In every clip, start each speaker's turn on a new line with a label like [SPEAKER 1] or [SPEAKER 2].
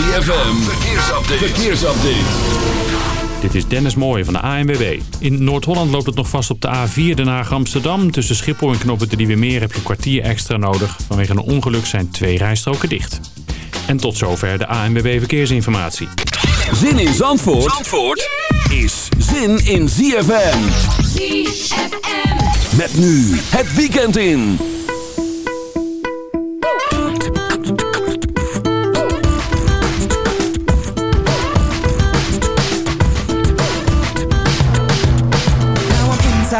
[SPEAKER 1] ZFM, verkeersupdate. verkeersupdate.
[SPEAKER 2] Dit is Dennis Mooij van de ANWB. In Noord-Holland loopt het nog vast op de A4 Den Haag Amsterdam. Tussen Schiphol en Knoppen de Nieuwe Meer heb je een kwartier extra nodig. Vanwege een ongeluk zijn twee rijstroken dicht. En tot zover de ANWB Verkeersinformatie.
[SPEAKER 1] Zin in Zandvoort, Zandvoort is zin in ZFM.
[SPEAKER 3] ZFM.
[SPEAKER 1] Met nu het weekend in.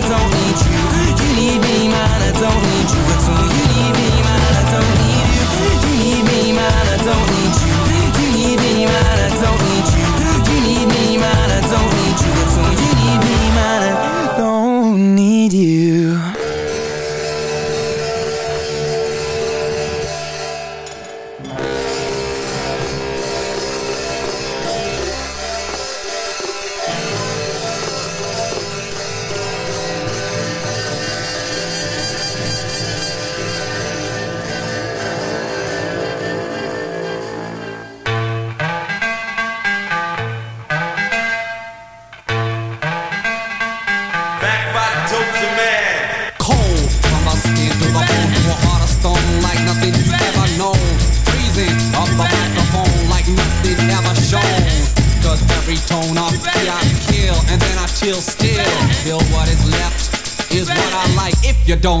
[SPEAKER 4] don't need you. You need me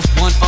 [SPEAKER 3] just one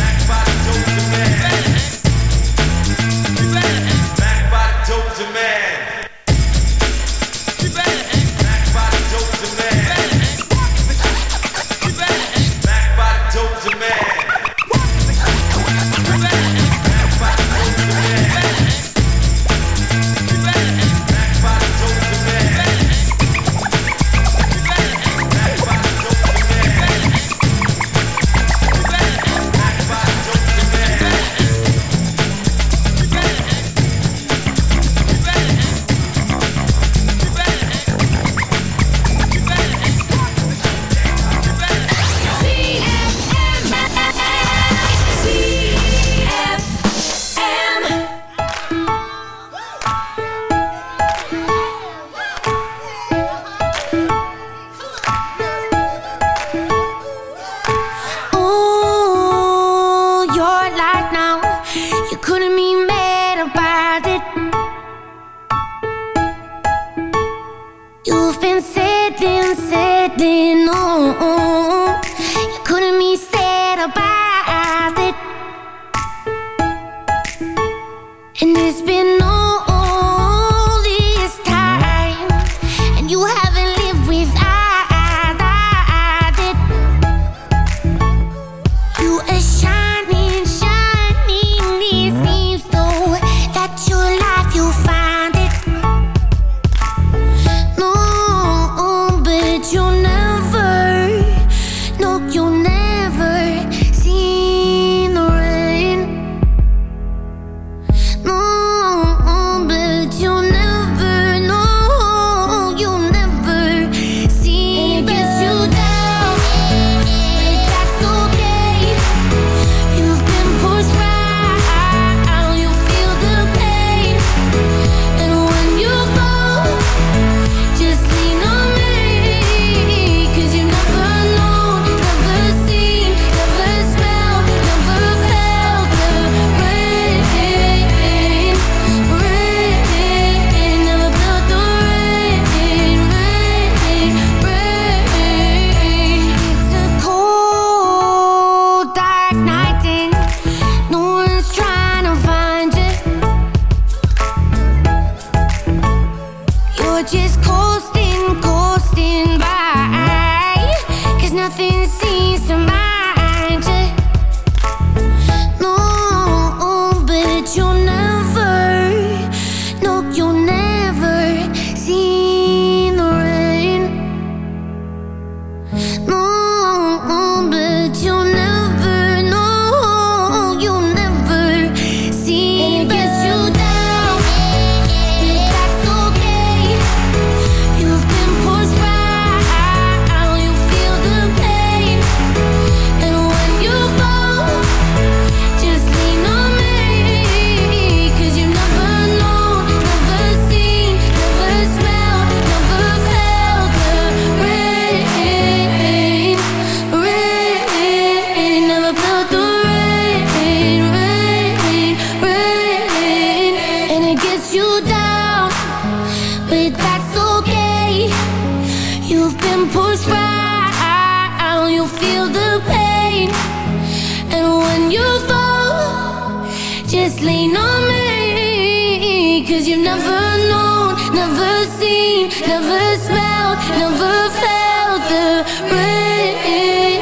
[SPEAKER 5] Never smelled, never felt the. Rain,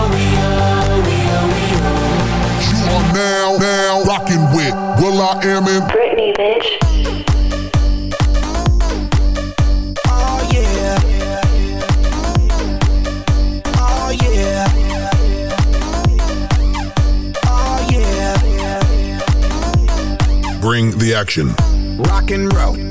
[SPEAKER 6] now, now rocking with will.i.am in
[SPEAKER 7] Britney, bitch.
[SPEAKER 8] Oh yeah. Oh yeah. Oh yeah.
[SPEAKER 6] Bring the action.
[SPEAKER 8] Rock and roll.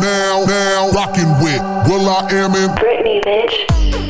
[SPEAKER 6] now now with will.i.am in
[SPEAKER 7] Britney, bitch.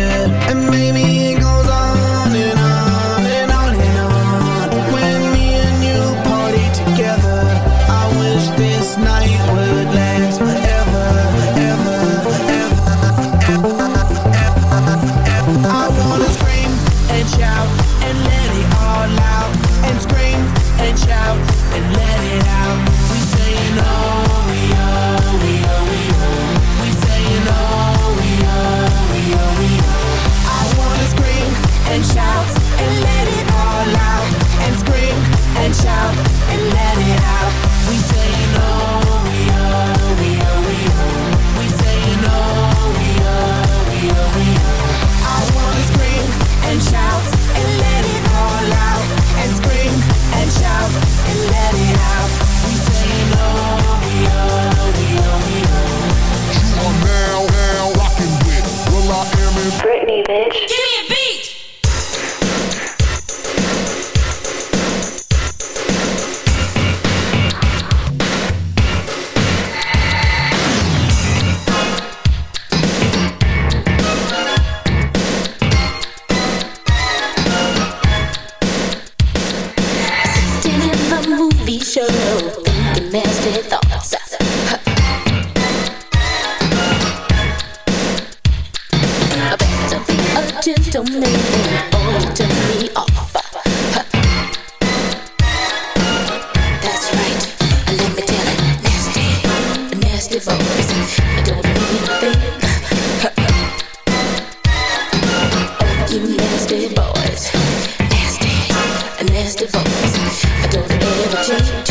[SPEAKER 9] nasty voice. I don't ever change.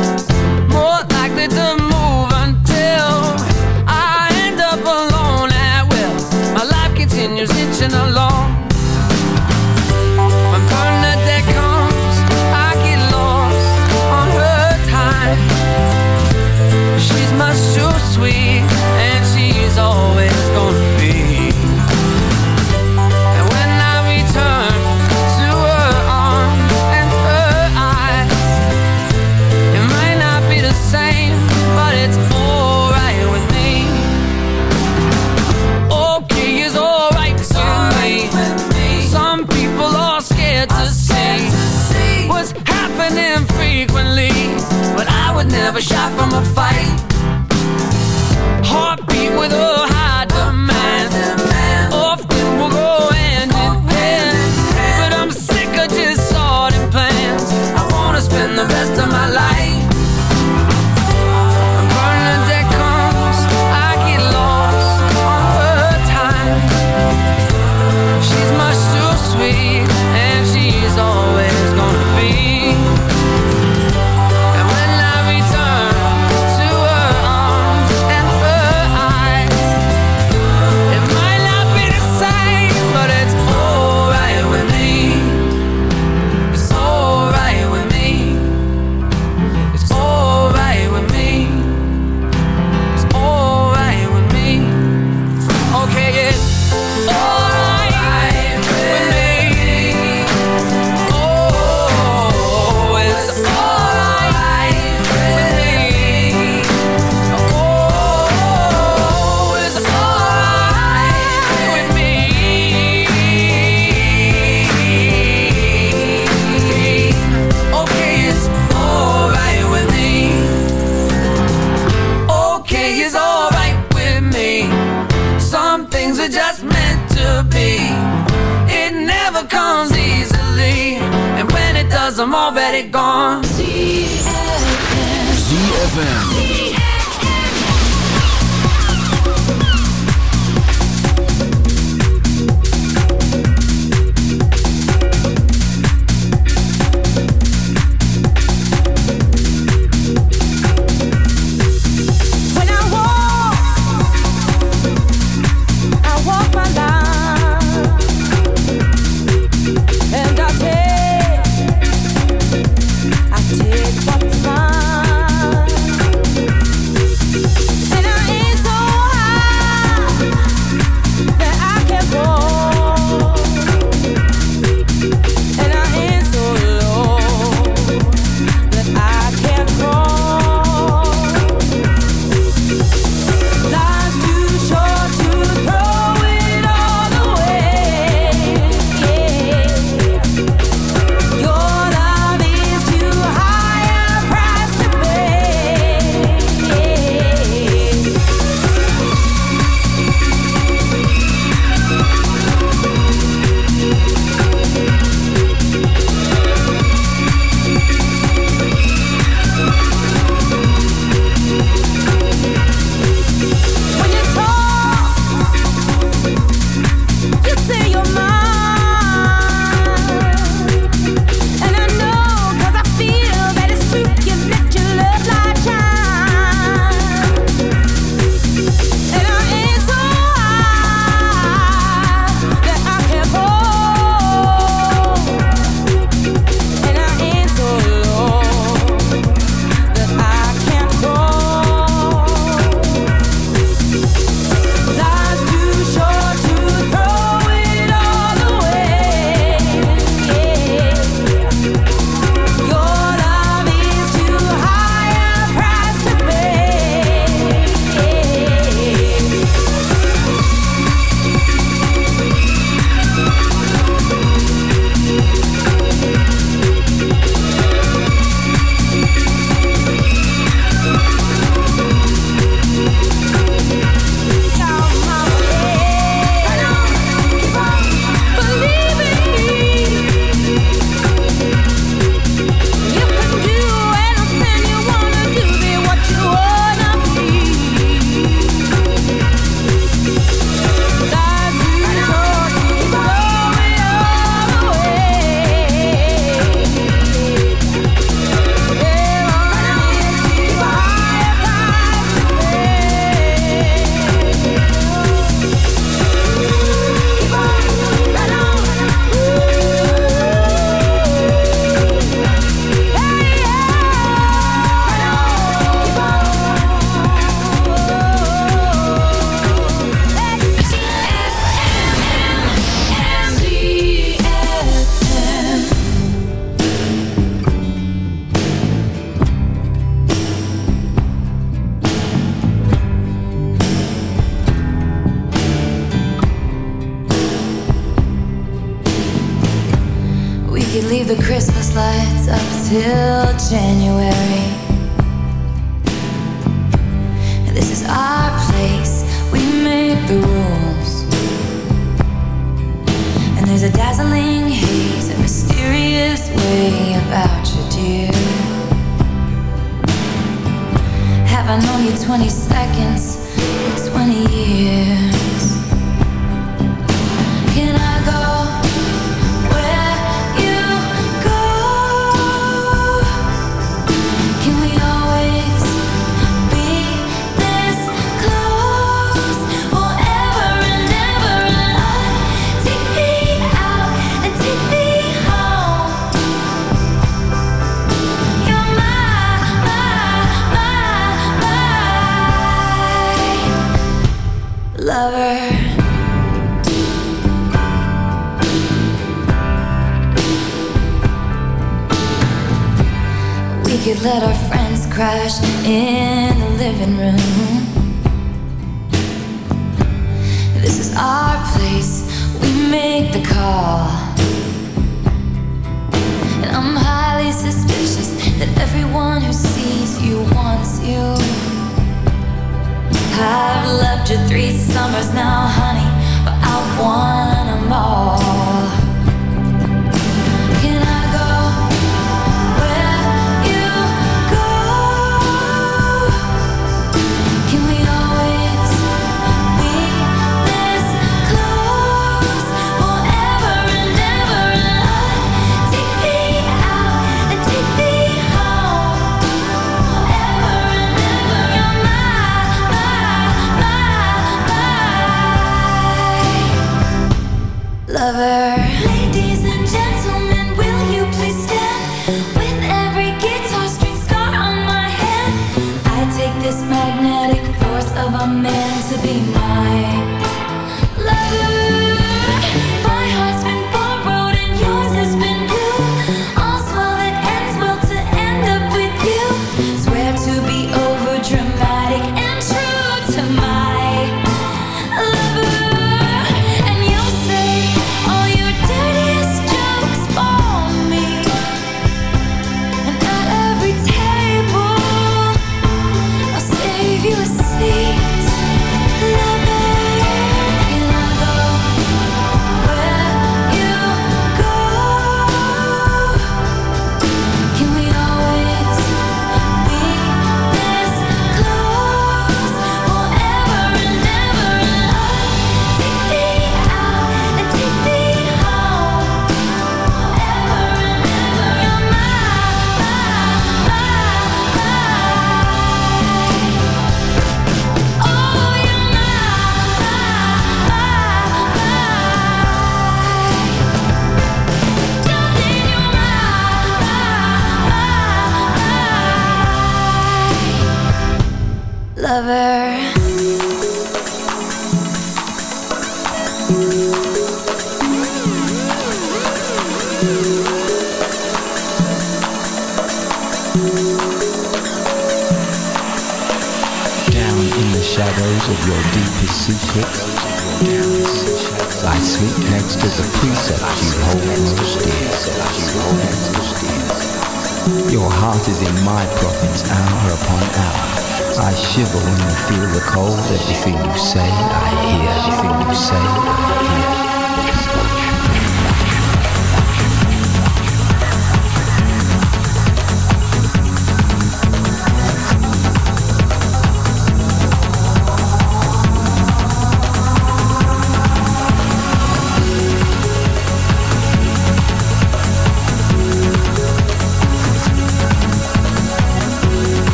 [SPEAKER 10] Your is
[SPEAKER 11] in my
[SPEAKER 12] province hour upon hour. I shiver when I feel the cold. Everything you say, I hear. Everything you say, I hear.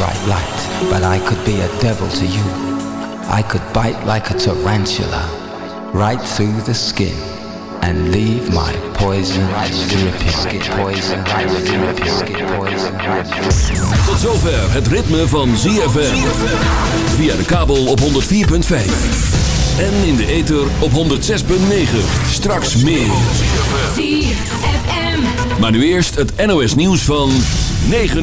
[SPEAKER 12] Bright light. But I could be a devil to you. I could bite like a tarantula, right through the skin, and leave my poison dripping. Poison dripping. Poison.
[SPEAKER 1] Tot zover het ritme van ZFM. Via de kabel op 104.5. En in de ether op 106.9. Straks meer.
[SPEAKER 13] ZFM.
[SPEAKER 1] Maar nu eerst het NOS nieuws van 9